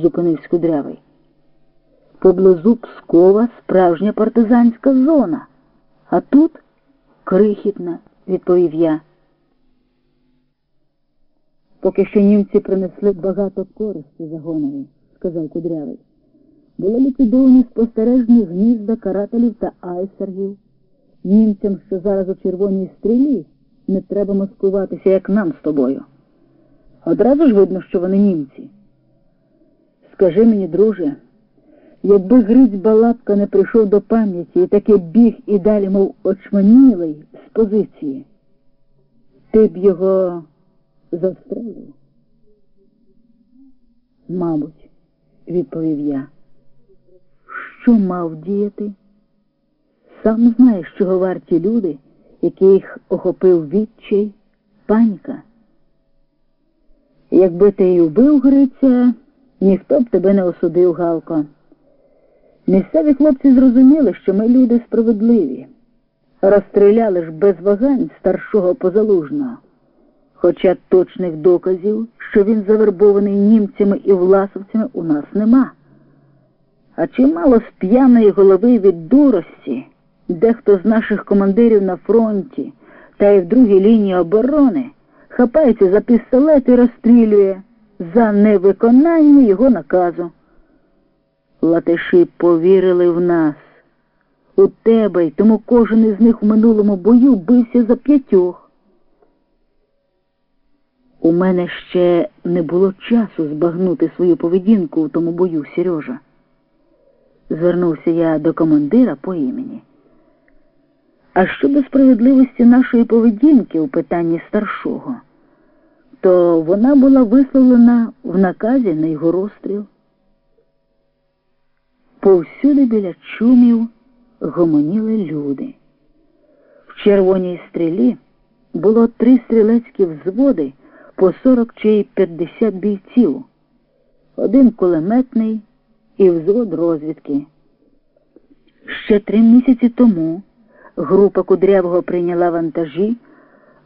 зупинився кудрявий. Поблизу Пскова справжня партизанська зона, а тут крихітна, відповів я. Поки що німці принесли багато користі загонові, сказав кудрявий. Були ліквідовані спостережні гнізда карателів та айсергів. Німцям, що зараз у червоній стрілі, не треба маскуватися, як нам з тобою. Одразу ж видно, що вони німці. Скажи мені, друже, якби Гриць Балапка не прийшов до пам'яті і таки біг і далі, мов очманілий з позиції, ти б його застрелив? Мабуть, відповів я. Що мав діяти? Сам знаєш, чого варті люди, яких охопив відчай, паніка. Якби ти і вбив Гриця, ніхто б тебе не осудив, Галко. Місцеві хлопці зрозуміли, що ми люди справедливі. Розстріляли ж без вагань старшого позалужного. Хоча точних доказів, що він завербований німцями і власовцями, у нас нема. А чимало з п'яної голови від дурості, дехто з наших командирів на фронті та й в другій лінії оборони хапається за пістолет і розстрілює за невиконання його наказу. Латиші повірили в нас, у тебе, й тому кожен із них в минулому бою бився за п'ятьох. У мене ще не було часу збагнути свою поведінку в тому бою, Сережа. Звернувся я до командира по імені. А щодо справедливості нашої поведінки у питанні старшого, то вона була висловлена в наказі на його розстріл. Повсюди біля чумів гомоніли люди. В червоній стрілі було три стрілецькі взводи по 40 чи 50 бійців, один кулеметний і взвод розвідки. Ще три місяці тому група кудрявого прийняла вантажі,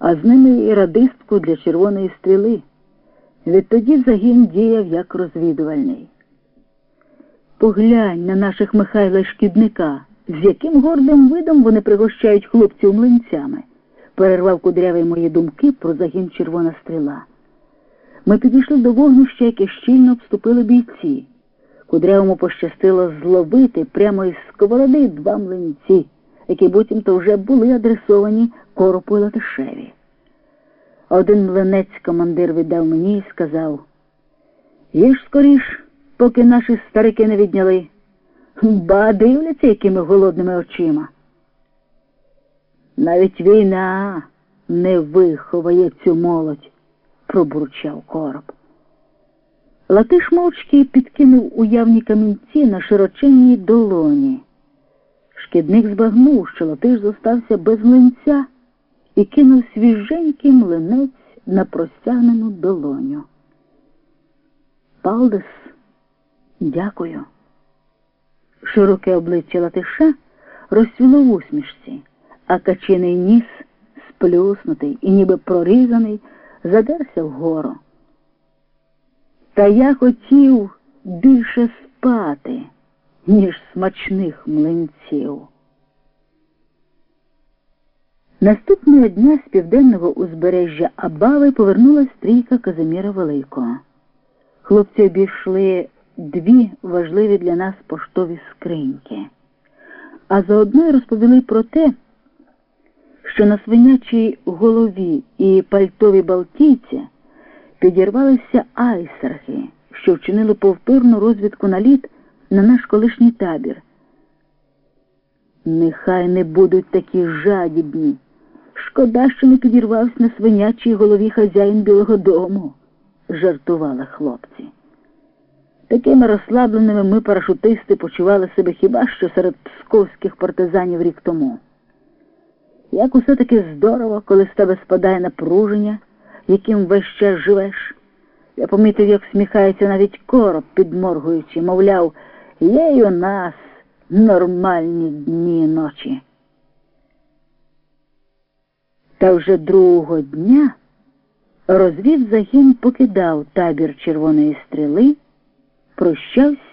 а з ними і радистку для червоної стріли. Відтоді загін діяв як розвідувальний. Поглянь на наших Михайла шкідника, з яким гордим видом вони пригощають хлопців млинцями, перервав кудрявий мої думки про загін червона стріла. Ми підійшли до вогнища, яке щільно обступили бійці. Кудрявому пощастило зловити прямо із сковороди два млинці, які буцімто вже були адресовані коропу Латишеві. Один млинець командир віддав мені і сказав Їж скоріш, поки наші старики не відняли. Ба дивляться якими голодними очима. Навіть війна не виховає цю молодь, пробурчав короб. Латиш мовчки підкинув уявні камінці на широченній долоні. Шкідник збагнув, що Латиш зостався без млинця і кинув свіженький млинець на простягнену долоню. Палдес, дякую. Широке обличчя Латиша розцвіло в усмішці, а качиний ніс, сплюснутий і ніби прорізаний, задерся вгору. Та я хотів більше спати, ніж смачних млинців. Наступного дня з південного узбережжя Абави повернулась стрійка Казиміра Великого. Хлопці обійшли дві важливі для нас поштові скриньки, а заодно й розповіли про те, що на свинячій голові і пальтові Балтійця підірвалися айсерги, що вчинили повторну розвідку на лід на наш колишній табір. Нехай не будуть такі жадібні. Шкода, що не підірвався на свинячій голові хазяїн Білого дому, жартували хлопці. Такими розслабленими ми, парашутисти, почували себе хіба що серед псковських партизанів рік тому. Як усе таки здорово, коли з тебе спадає напруження, яким весь час живеш. Я помітив, як сміхається навіть короб, підморгуючи, мовляв, є й у нас нормальні дні і ночі. Та вже другого дня розвід загін покидав табір червоної стріли прощався.